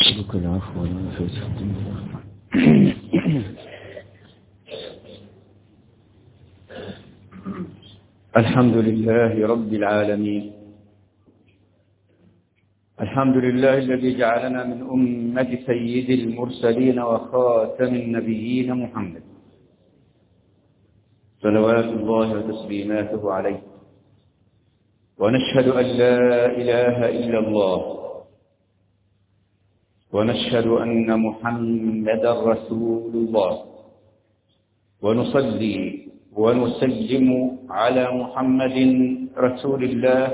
أسألك العفو الدنيا الحمد لله رب العالمين الحمد لله الذي جعلنا من أمة سيد المرسلين وخاتم النبيين محمد صلوات الله وتسليماته عليه ونشهد أن لا إله إلا الله. ونشهد أن محمدا رسول الله. ونصلي ونسلم على محمد رسول الله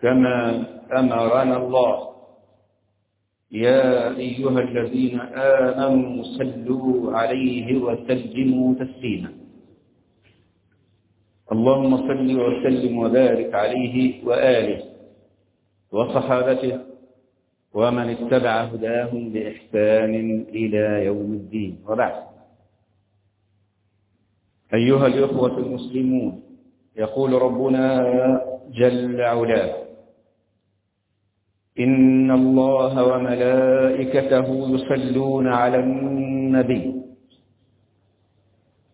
كما أمرنا الله. يا أيها الذين آمنوا صلوا عليه وسلموا تسليما. اللهم صل وسلم وبارك عليه وآله وصحابته ومن اتبع هداهم بإحسان إلى يوم الدين. وبعد. أيها الإخوة المسلمون يقول ربنا جل علاه إن الله وملائكته يصلون على النبي.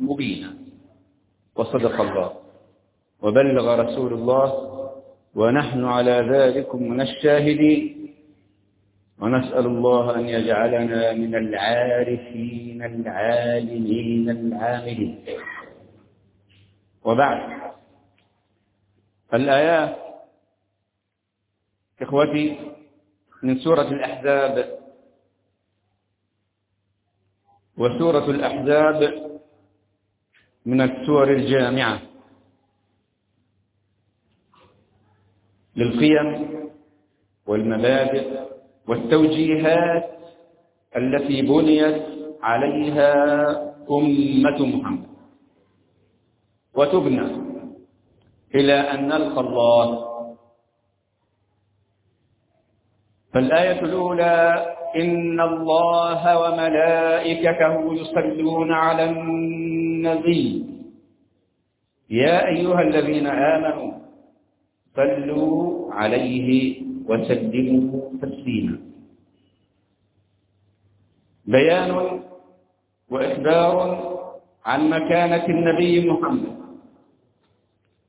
مبينا وصدق الله. وبلغ رسول الله. ونحن على ذلك من الشاهدين. ونسأل الله أن يجعلنا من العارفين العالمين العاملين. وبعد. الآيات إخوتي من سورة الأحزاب. وسورة الأحزاب من السور الجامعة. للقيم والمبادئ والتوجيهات التي بنيت عليها أمة محمد. وتبنى إلى أن نلقى الله. فالآية الأولى إن الله وملائكته يصلون على يا أيها الذين آمنوا صلوا عليه وسلموا تسليما. بيان وإخبار عن مكانة النبي محمد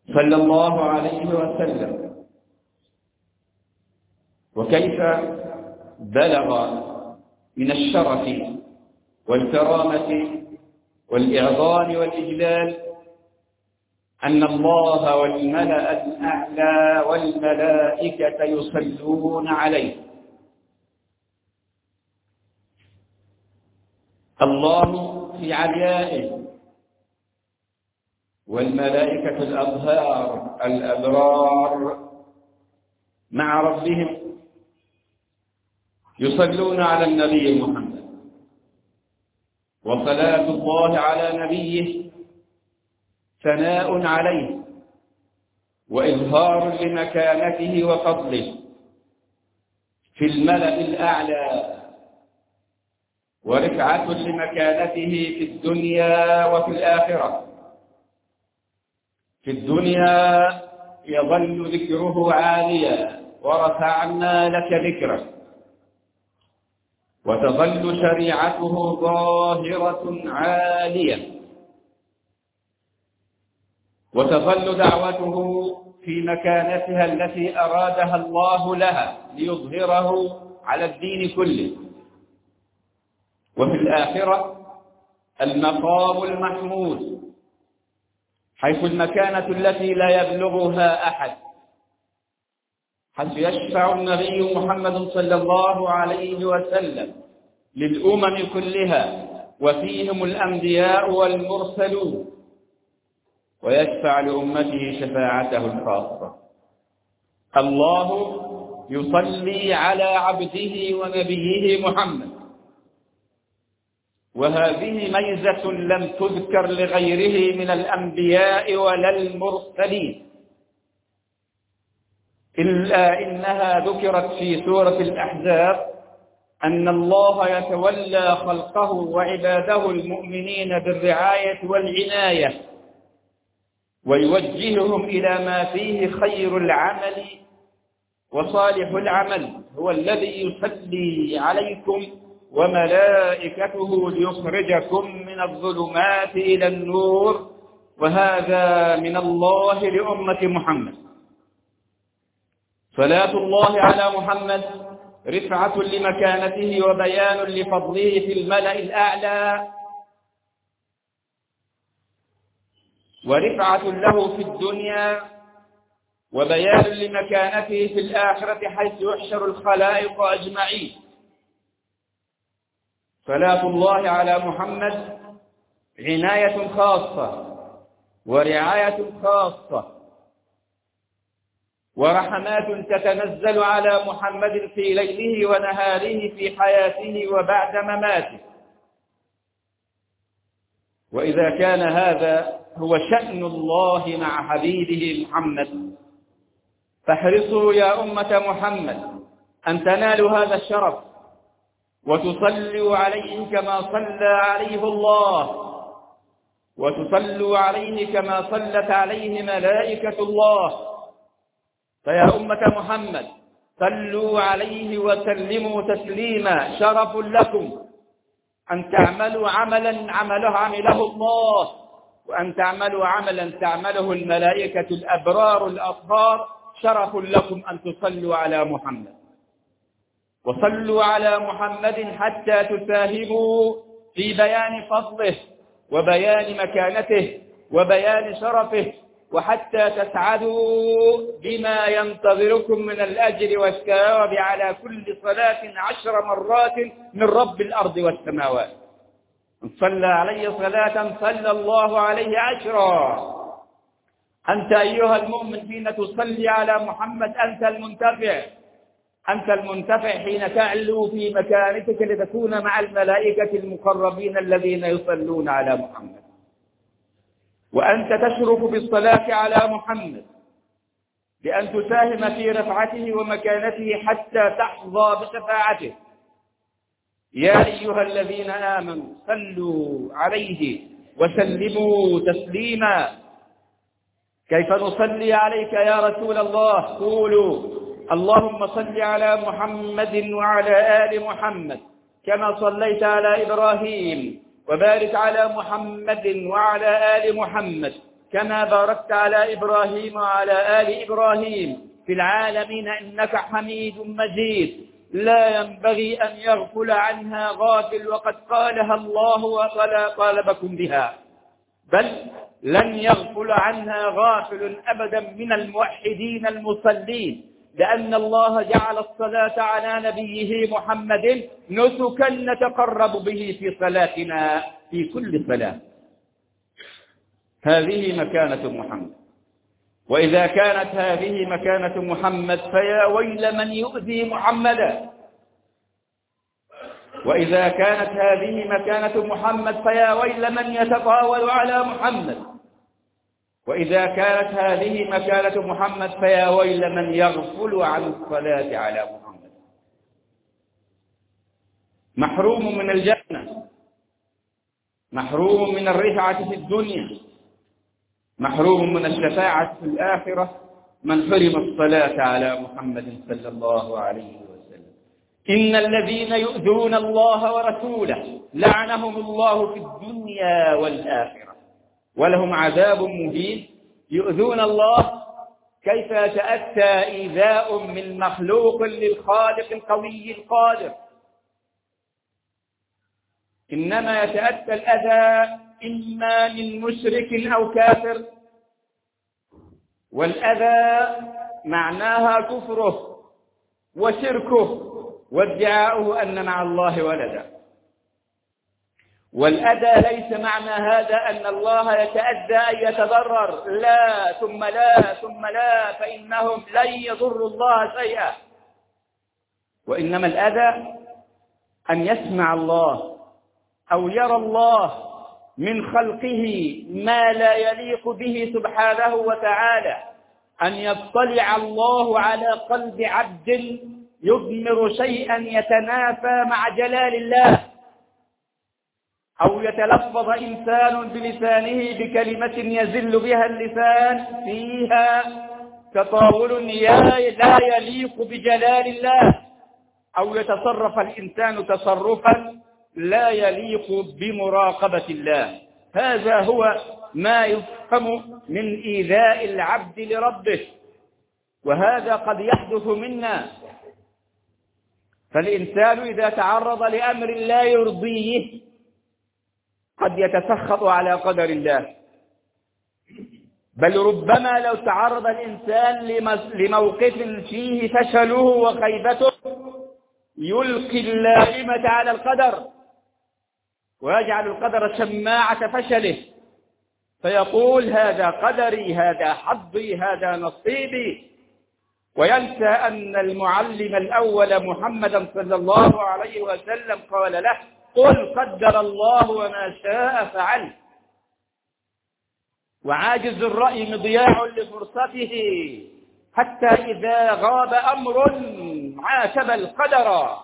صلى الله عليه وسلم. وكيف بلغ من الشرف والكرامة والإعظام والإجلال أن الله والملأ الأعلى والملائكة يصلون عليه. الله في عليائه والملائكة الأظهار الأبرار مع ربهم يصلون على النبي محمد. وصلاة الله على نبيه ثناء عليه وإظهار لمكانته وفضله في الملأ الأعلى ورفعة لمكانته في الدنيا وفي الآخرة. في الدنيا يظل ذكره عاليا ورفعنا لك ذكرك. وتظل شريعته ظاهرة عالية. وتظل دعوته في مكانتها التي أرادها الله لها ليظهره على الدين كله. وفي الآخرة المقام المحمود حيث المكانة التي لا يبلغها أحد. حيث يشفع النبي محمد صلى الله عليه وسلم للأمم كلها وفيهم الأنبياء والمرسلون ويشفع لأمته شفاعته الخاصة. الله يصلي على عبده ونبيه محمد. وهذه ميزة لم تذكر لغيره من الأنبياء ولا المرسلين. إلا إنها ذكرت في سورة الأحزاب أن الله يتولى خلقه وعباده المؤمنين بالرعاية والعناية ويوجههم إلى ما فيه خير العمل وصالح العمل. هو الذي يصلي عليكم وملائكته ليخرجكم من الظلمات إلى النور وهذا من الله لأمة محمد. صلاة الله على محمد رفعة لمكانته وبيان لفضله في الملأ الأعلى. ورفعة له في الدنيا وبيان لمكانته في الآخرة حيث يحشر الخلائق أجمعين. صلاة الله على محمد عناية خاصة ورعاية خاصة ورحمات تتنزل على محمد في ليله ونهاره في حياته وبعد مماته. وإذا كان هذا هو شأن الله مع حبيبه محمد فاحرصوا يا أمة محمد أن تنالوا هذا الشرف وتصلوا عليه كما صلى عليه الله وتصلوا عليه كما صلت عليه ملائكة الله. فيا أمة محمد صلوا عليه وسلموا تسليما. شرف لكم أن تعملوا عملا عمله عمله الله وأن تعملوا عملا تعمله الملائكة الأبرار الأطهار. شرف لكم أن تصلوا على محمد. وصلوا على محمد حتى تساهموا في بيان فضله وبيان مكانته وبيان شرفه. وحتى تسعدوا بما ينتظركم من الأجر والثواب على كل صلاة عشر مرات من رب الأرض والسماوات. من صلى علي صلاة صلى الله عليه عشرا. أنت أيها المؤمن حين تصلي على محمد أنت المنتفع. أنت المنتفع حين تعلو في مكانتك لتكون مع الملائكة المقربين الذين يصلون على محمد. وأنت تشرف بالصلاة على محمد بأن تساهم في رفعته ومكانته حتى تحظى بشفاعته. يا أيها الذين آمنوا صلوا عليه وسلموا تسليما. كيف نصلي عليك يا رسول الله؟ قولوا اللهم صل على محمد وعلى آل محمد كما صليت على إبراهيم. وبارك على محمد وعلى آل محمد كما باركت على إبراهيم وعلى آل إبراهيم في العالمين إنك حميد مجيد. لا ينبغي أن يغفل عنها غافل وقد قالها الله ولا طالبكم بها. بل لن يغفل عنها غافل أبدا من الموحدين المصلين. لأن الله جعل الصلاة على نبيه محمد نسكا نتقرب به في صلاتنا في كل صلاة. هذه مكانة محمد. وإذا كانت هذه مكانة محمد فيا ويل من يؤذي محمدا وإذا كانت هذه مكانة محمد فيا ويل من يتطاول على محمد. وإذا كانت هذه مكانة محمد فيا ويل من يغفل عن الصلاة على محمد. محروم من الجنة. محروم من الرفعة في الدنيا. محروم من الشفاعة في الآخرة. من حرم الصلاة على محمد صلى الله عليه وسلم. إن الذين يؤذون الله ورسوله لعنهم الله في الدنيا والآخرة. ولهم عذاب مهين. يؤذون الله كيف يتأتى إيذاء من مخلوق للخالق القوي القادر. إنما يتأتى الأذى إما من مشرك أو كافر. والأذى معناها كفره وشركه وادعاؤه أن مع الله ولدا. والأذى ليس معنى هذا أن الله يتأذى أن يتضرر. لا ثم لا ثم لا فإنهم لن يضروا الله شيئا. وإنما الأذى أن يسمع الله أو يرى الله من خلقه ما لا يليق به سبحانه وتعالى. أن يطلع الله على قلب عبد يضمر شيئا يتنافى مع جلال الله. أو يتلفظ إنسان بلسانه بكلمة يزل بها اللسان فيها تطاول لا يليق بجلال الله. أو يتصرف الإنسان تصرفا لا يليق بمراقبة الله. هذا هو ما يفهم من إيذاء العبد لربه. وهذا قد يحدث منا. فالإنسان إذا تعرض لأمر لا يرضيه قد يتسخط على قدر الله. بل ربما لو تعرض الإنسان لموقف فيه فشله وخيبته يلقي اللائمة على القدر ويجعل القدر شماعة فشله. فيقول هذا قدري هذا حظي هذا نصيبي. وينسى أن المعلم الأول محمدا صلى الله عليه وسلم قال له قل قدر الله وما شاء فعل. وعاجز الرأي مضياع لفرصته حتى إذا غاب أمر عاتب القدر.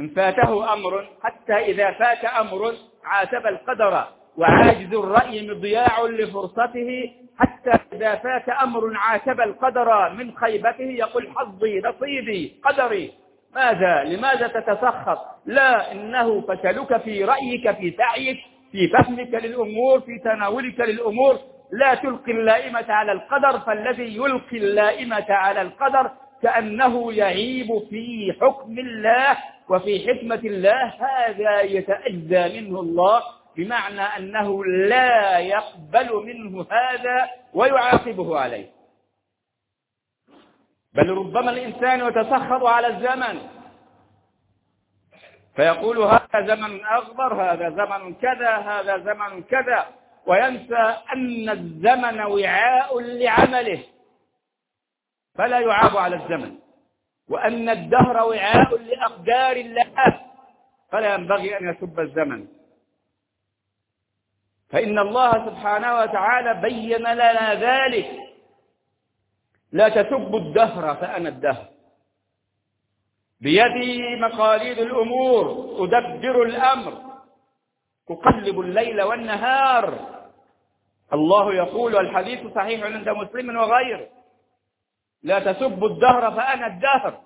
إن فاته أمر حتى إذا فات أمر عاتب القدر. وعاجز الرأي مضياع لفرصته حتى إذا فات أمر عاتب القدر. من خيبته يقول حظي نصيبي قدري. ماذا؟ لماذا تتسخط لا إنه فشلك في رأيك في سعيك في فهمك للأمور في تناولك للأمور. لا تلقي اللائمة على القدر فالذي يلقي اللائمة على القدر كأنه يعيب في حكم الله وفي حكمة الله. هذا يتأذى منه الله بمعنى أنه لا يقبل منه هذا ويعاقبه عليه. بل ربما الإنسان يتسخط على الزمن. فيقول هذا زمن أغبر هذا زمن كذا هذا زمن كذا. وينسى أن الزمن وعاء لعمله. فلا يعاب على الزمن. وأن الدهر وعاء لأقدار الله. فلا ينبغي أن يسب الزمن. فإن الله سبحانه وتعالى بين لنا ذلك. لا تسبوا الدهر فأنا الدهر. بيدي مقاليد الأمور أدبر الأمر. أقلب الليل والنهار. الله يقول والحديث صحيح عند مسلم وغيره. لا تسبوا الدهر فأنا الدهر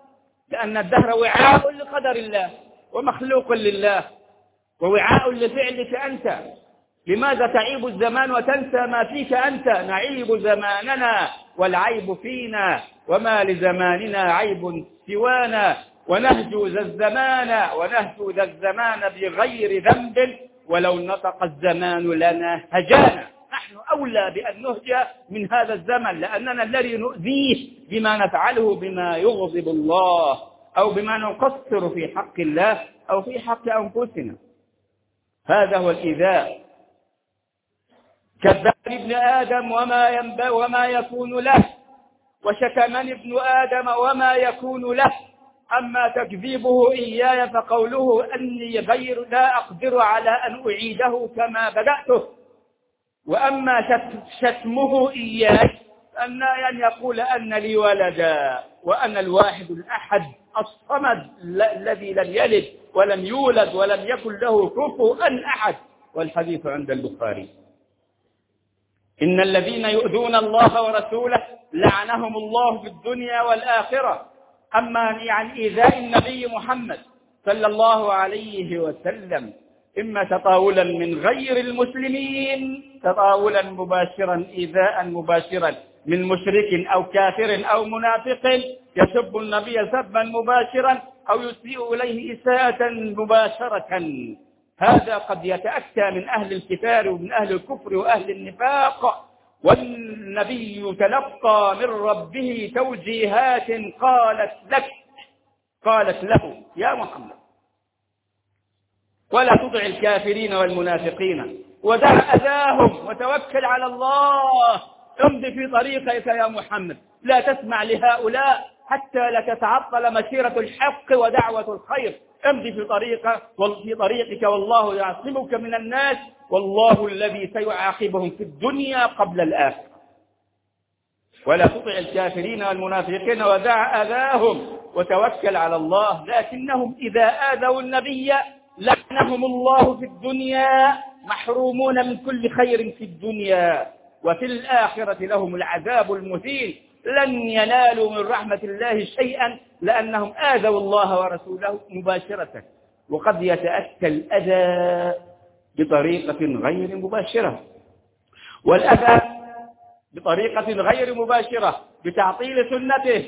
لأن الدهر وعاء لقدر الله ومخلوق لله ووعاء لفعلك أنت. لماذا تعيب الزمان وتنسى ما فيك أنت؟ نعيب زماننا والعيب فينا. وما لزماننا عيب سوانا. ونهجو ذا الزمان ونهجو ذا الزمان بغير ذنب. ولو نطق الزمان لنا هجانا. نحن أولى بأن نهجى من هذا الزمن لأننا الذي نؤذيه بما نفعله بما يغضب الله أو بما نقصر في حق الله أو في حق أنفسنا. هذا هو الإيذاء. كذب ابن آدم وما ينبغي وما يكون له. وشتمني ابن آدم وما يكون له. أما تكذيبه إياي فقوله أني غير لا أقدر على أن أعيده كما بدأته. وأما شتمه إياي أن أن يقول أن لي ولدا وأنا الواحد الأحد الصمد الذي لم يلد ولم يولد ولم يكن له كفوا أحد. والحديث عند البخاري. إن الذين يؤذون الله ورسوله لعنهم الله في الدنيا والآخرة. أما يعني إيذاء النبي محمد صلى الله عليه وسلم إما تطاولا من غير المسلمين تطاولا مباشرا إيذاء مباشرا من مشرك أو كافر أو منافق يسب النبي سبا مباشرا أو يسيء إليه إساءة مباشرة. هذا قد يتأتى من أهل الكفار ومن أهل الكفر وأهل النفاق والنبي تلقى من ربه توجيهات قالت لك قالت له يا محمد. ولا تطع الكافرين والمنافقين ودع أذاهم وتوكل على الله. امضي في طريقك يا محمد. لا تسمع لهؤلاء. حتى لا تتعطل مسيرة الحق ودعوة الخير. امضي في طريقة في طريقك والله يعصمك من الناس. والله الذي سيعاقبهم في الدنيا قبل الآخرة. ولا تطع الكافرين والمنافقين ودع أذاهم. وتوكل على الله. لكنهم إذا آذوا النبي لعنهم الله في الدنيا. محرومون من كل خير في الدنيا. وفي الآخرة لهم العذاب المهين. لن ينالوا من رحمة الله شيئا لأنهم آذوا الله ورسوله مباشرة. وقد يتأتى الأذى بطريقة غير مباشرة. والأذى بطريقة غير مباشرة بتعطيل سنته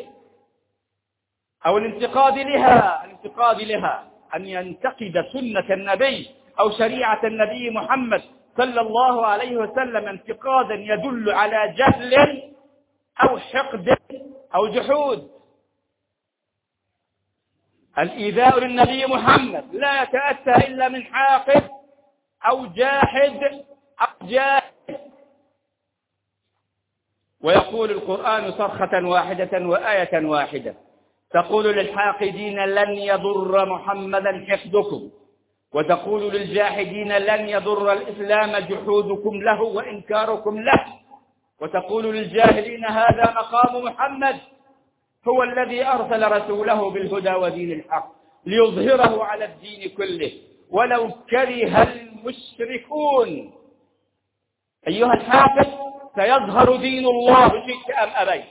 أو الانتقاد لها الانتقاد لها. أن ينتقد سنة النبي أو شريعة النبي محمد صلى الله عليه وسلم انتقادا يدل على جهل أو حقد أو جحود. الإيذاء للنبي محمد لا يتأتى إلا من حاقد أو جاحد أو جاحد. ويقول القرآن صرخة واحدة وآية واحدة. تقول للحاقدين لن يضر محمدا حقدكم وتقول للجاحدين لن يضر الإسلام جحودكم له وإنكاركم له. وتقول للجاهلين هذا مقام محمد هو الذي أرسل رسوله بالهدى ودين الحق ليظهره على الدين كله. ولو كره المشركون. أيها الحافظ سيظهر دين الله شئت أم أبيت.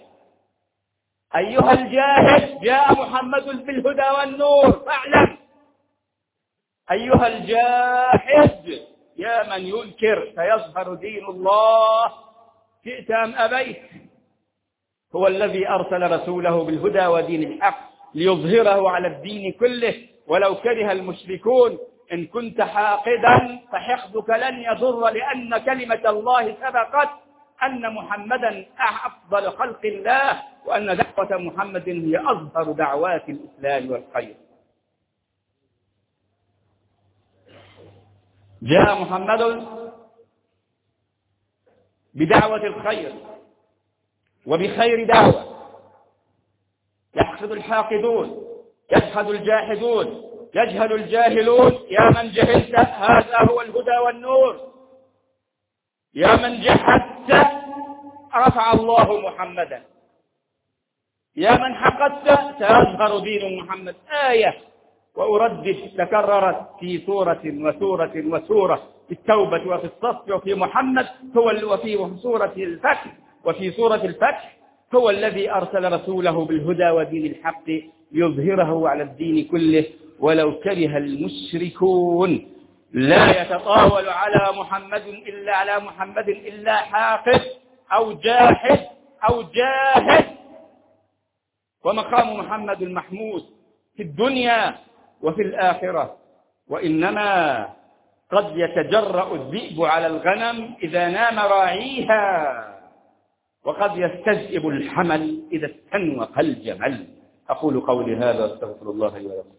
أيها الجاهل جاء محمد بالهدى والنور فاعلم. أيها الجاحد يا من ينكر سيظهر دين الله شئت أم أبيت. هو الذي أرسل رسوله بالهدى ودين الحق ليظهره على الدين كله. ولو كره المشركون إن كنت حاقدا فحقدك لن يضر لأن كلمة الله سبقت أن محمدا أفضل خلق الله وأن دعوة محمد هي أظهر دعوات الإسلام والخير. جاء محمد بدعوة الخير وبخير دعوة. يحقد الحاقدون يجحد الجاحدون يجهل الجاهلون. يا من جهلت هذا هو الهدى والنور. يا من جحدت رفع الله محمدا. يا من حقدت سيظهر دين محمد. آية. وأردد تكررت في سورة وسورة وسورة. في التوبة وفي الصف وفي محمد هو وفي سورة الفتح. وفي سورة الفتح هو الذي أرسل رسوله بالهدى ودين الحق ليظهره على الدين كله ولو كره المشركون. لا يتطاول على محمد إلا على محمد إلا حافظ أو جاحد أو جاهد. ومقام محمد المحمود في الدنيا وفي الآخرة. وإنما قد يتجرأ الذئب على الغنم إذا نام راعيها وقد يستذئب الحمل إذا استنوق الجمل أقول قولي هذا وأستغفر الله لي ولكم.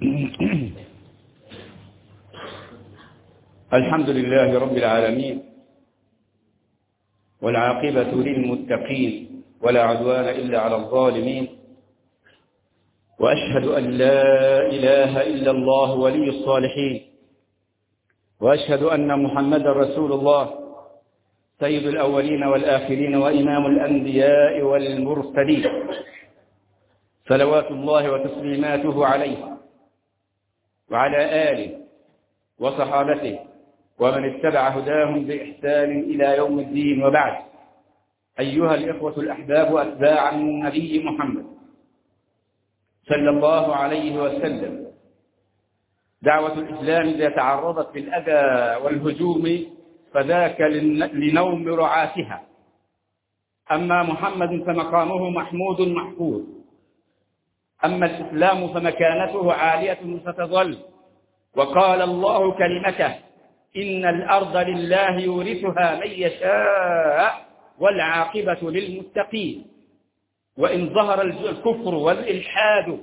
الحمد لله رب العالمين والعاقبة للمتقين ولا عدوان إلا على الظالمين وأشهد أن لا إله إلا الله ولي الصالحين وأشهد أن محمد رسول الله سيد الأولين والآخرين وإمام الأنبياء والمرسلين صلوات الله وتسليماته عليه وعلى آله وصحابته ومن اتبع هداهم بإحسان إلى يوم الدين وبعد. أيها الإخوة الأحباب أتباع النبي محمد صلى الله عليه وسلم. دعوة الإسلام إذا تعرضت للأذى والهجوم فذاك لنوم رعاتها. أما محمد فمقامه محمود محفوظ. أما الإسلام فمكانته عالية ستظل وقال الله كلمته إن الأرض لله يورثها من يشاء والعاقبة للمتقين. وإن ظهر الكفر والإلحاد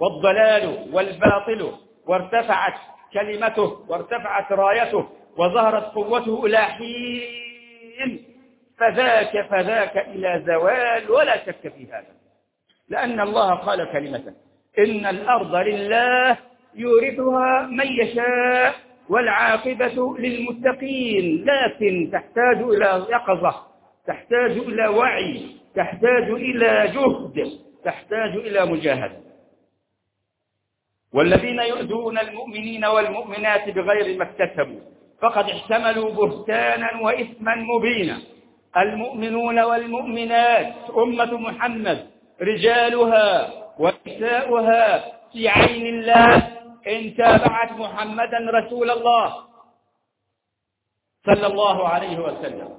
والضلال والباطل وارتفعت كلمته وارتفعت رايته وظهرت قوته إلى حين فذاك فذاك إلى زوال ولا شك في هذا. لأن الله قال كلمة إن الأرض لله يورثها من يشاء والعاقبة للمتقين لكن تحتاج إلى يقظة تحتاج إلى وعي تحتاج إلى جهد تحتاج إلى مجاهدة. والذين يؤذون المؤمنين والمؤمنات بغير ما اكتسبوا فقد احتملوا بهتانا وإثما مبينا. المؤمنون والمؤمنات أمة محمد رجالها ونساؤها في عين الله إن تابعت محمدا رسول الله صلى الله عليه وسلم.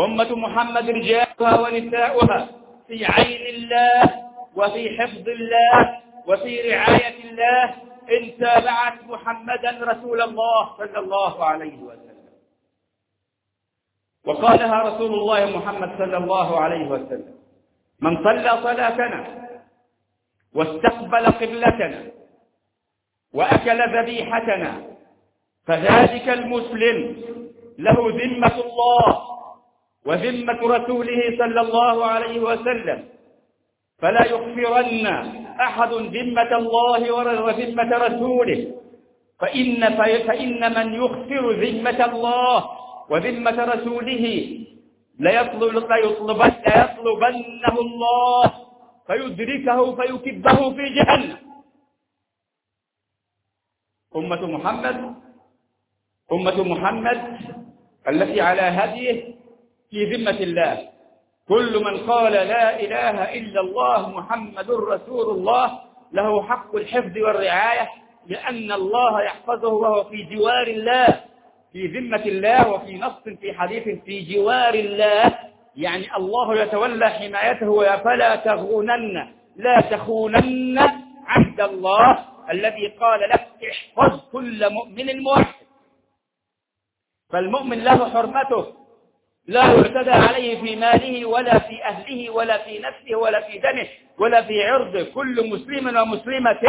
أمة محمد رجالها ونساؤها في عين الله وفي حفظ الله وفي رعاية الله. إن تابعت محمدا رسول الله صلى الله عليه وسلم. وقالها رسول الله محمد صلى الله عليه وسلم من صلى صلاتنا واستقبل قبلتنا وأكل ذبيحتنا. فذلك المسلم له ذمة الله وذمة رسوله صلى الله عليه وسلم. فلا يغفرن أحد ذمة الله وذمة رسوله. فإن, فإن من يغفر ذمة الله وذمة رسوله ليطلب ليطلبن ليطلبنه الله. فيدركه فيكبه في جهنم. أمة محمد أمة محمد التي على هديه في ذمة الله. كل من قال لا إله إلا الله محمد رسول الله له حق الحفظ والرعاية لأن الله يحفظه وهو في جوار الله في ذمة الله وفي نص في حديث في جوار الله. يعني الله يتولى حمايته فلا تغونن لا تخونن عهد الله. الذي قال لك احفظ كل مؤمن موحد. فالمؤمن له حرمته لا يعتدى عليه في ماله ولا في أهله ولا في نفسه ولا في دمه ولا في عرضه. كل مسلم ومسلمة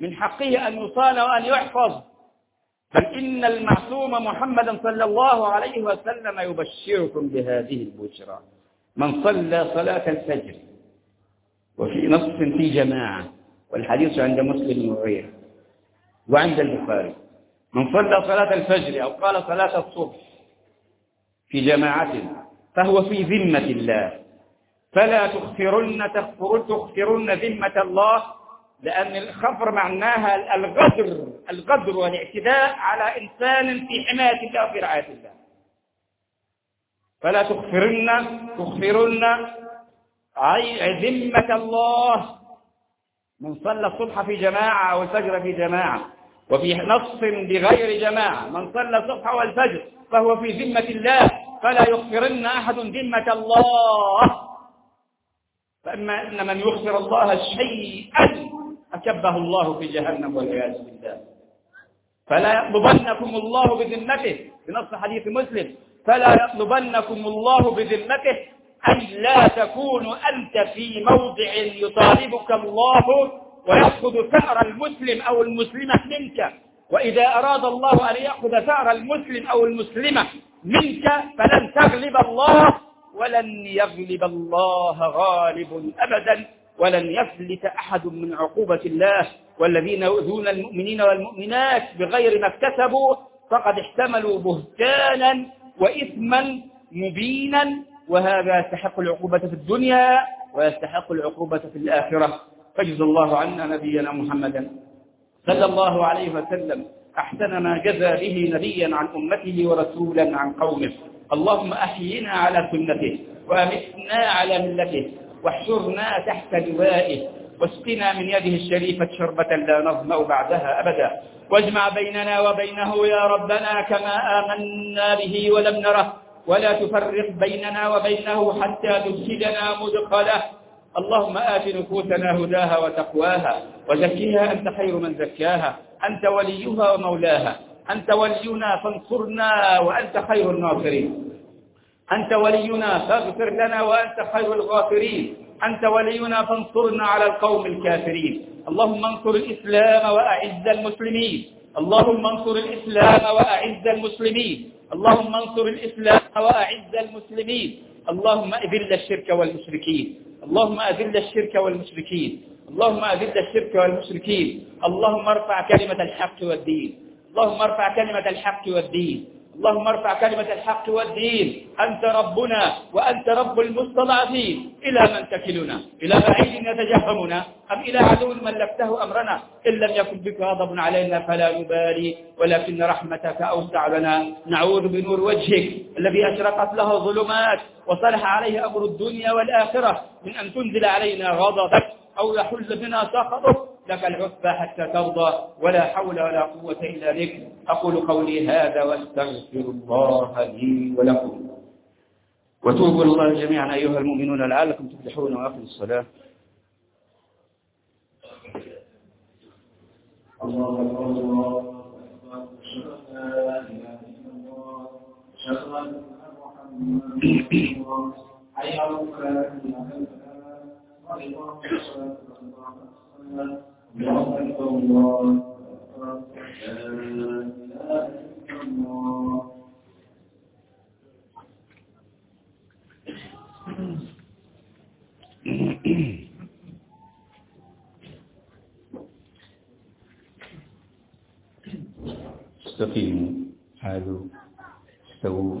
من حقه أن يصان وأن يحفظ. بل إن المعصوم محمدا صلى الله عليه وسلم يبشركم بهذه البشرى. من صلى صلاة الفجر وفي نص في جماعة والحديث عند مسلم وغيره. وعند البخاري. من صلى صلاة الفجر أو قال صلاة الصبح في جماعة فهو في ذمة الله. فلا تغفرن تغفرن ذمة الله لأن الخفر معناها الغدر الغدر والاعتداء على إنسان في حماية الله وفي رعاية الله. فلا تغفرن تغفرن ذمة الله. من صلى الصبح في جماعة أو الفجر في جماعة وفي نص بغير جماعة من صلى الصبح والفجر فهو في ذمة الله فلا يغفرن أحد ذمة الله. فإما إن من يغفر الله شيئا أكبه الله في جهنم والعياذ بالله. فلا يطلبنكم الله بذمته بنص حديث مسلم فلا يطلبنكم الله بذمته أي لا تكون أنت في موضع يطالبك الله ويأخذ ثأر المسلم أو المسلمة منك؟ وإذا أراد الله أن يأخذ ثأر المسلم أو المسلمة منك فلن تغلب الله ولن يغلب الله غالب أبدا ولن يفلت أحد من عقوبة الله. والذين يؤذون المؤمنين والمؤمنات بغير ما اكتسبوا فقد احتملوا بهتانا وإثما مبينا وهذا يستحق العقوبة في الدنيا ويستحق العقوبة في الآخرة. فجزى الله عنا نبينا محمدا. صلى الله عليه وسلم أحسن ما جزى به نبيا عن أمته ورسولا عن قومه. اللهم أحينا على سنته وأمتنا على ملته واحشرنا تحت لوائه واسقنا من يده الشريفة شربة لا نظمأ بعدها أبدا. واجمع بيننا وبينه يا ربنا كما آمنا به ولم نره. ولا تفرق بيننا وبينه حتى تدخلنا مدخله. اللهم آت نفوسنا هداها وتقواها وزكيها أنت خير من زكاها أنت وليها ومولاها. أنت ولينا فانصرنا وأنت خير الناصرين. أنت ولينا فاغفر لنا وأنت خير الغافرين. أنت ولينا فانصرنا على القوم الكافرين. اللهم انصر الإسلام وأعز المسلمين. اللهم انصر الإسلام وأعز المسلمين. اللهم انصر الإسلام وأعز المسلمين. اللهم أذل الشرك والمشركين. اللهم أذل الشرك والمشركين. اللهم أذل الشرك والمشركين. اللهم ارفع كلمة الحق والدين. اللهم ارفع كلمة الحق والدين. اللهم ارفع كلمة الحق والدين. أنت ربنا وأنت رب المستضعفين. إلى من تكلنا؟ إلى بعيد يتجهمنا؟ أم إلى عدو ملكته أمرنا؟ إن لم يكن بك غضب علينا فلا نبالي ولكن رحمتك أوسع لنا. نعوذ بنور وجهك الذي أشرقت له ظلمات وصلح عليه أمر الدنيا والآخرة. من أن تنزل علينا غضبك أو يحل بنا سخطك. لك العتبى حتى ترضى ولا حول ولا قوة إلا بك. أقول قولي هذا وأستغفر الله لي ولكم. وتوبوا الله جميعا أيها المؤمنون لعلكم تفلحون وأقم الصلاة. الله أكبر الله لا إله إلا الله رسول الله. حي وإقام الصلاة الله أكبر الله لا إله إلا الله استقيموا حالوا استووا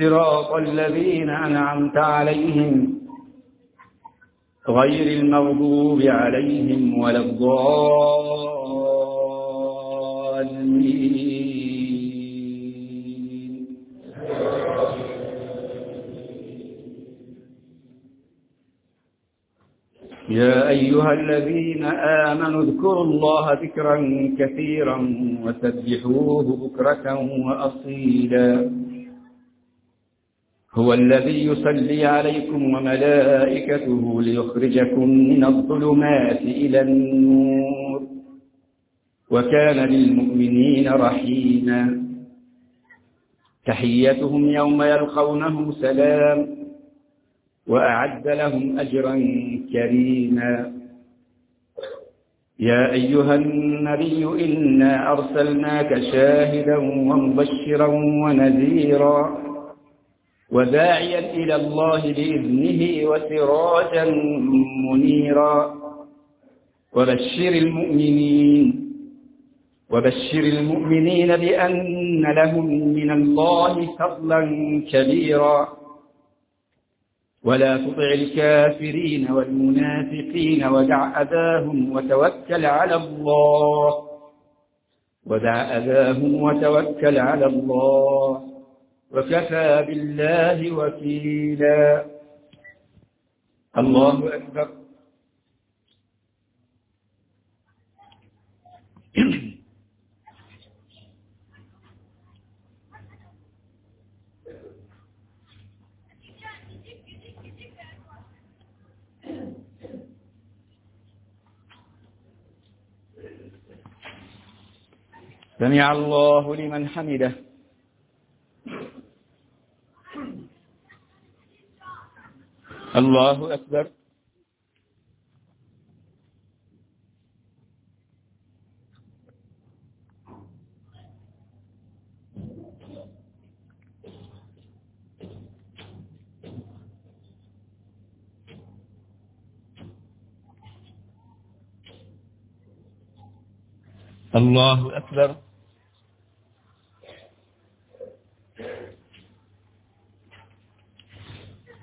صراط الذين أنعمت عليهم غير المغضوب عليهم ولا الضالين. يا أيها الذين آمنوا اذكروا الله ذكرا كثيرا وسبحوه بكرة وأصيلا. هو الذي يصلي عليكم وملائكته ليخرجكم من الظلمات إلى النور. وكان للمؤمنين رحيما. تحيتهم يوم يلقونه سلام وأعد لهم أجرا كريما. يا أيها النبي إنا أرسلناك شاهدا ومبشرا ونذيرا. وداعيا إلى الله بإذنه وسراجا منيرا. وبشر المؤمنين وبشر المؤمنين بأن لهم من الله فضلا كبيرا. ولا تطع الكافرين والمنافقين ودع أذاهم وتوكل على الله. ودع أذاهم وتوكل على الله. وكفى بالله وكيلا. الله أكبر. سمع الله لمن حمده. الله أكبر. الله أكبر.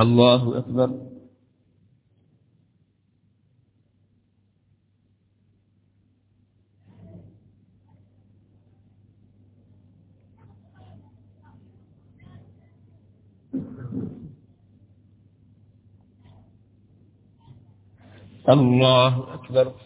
الله أكبر. الله أكبر.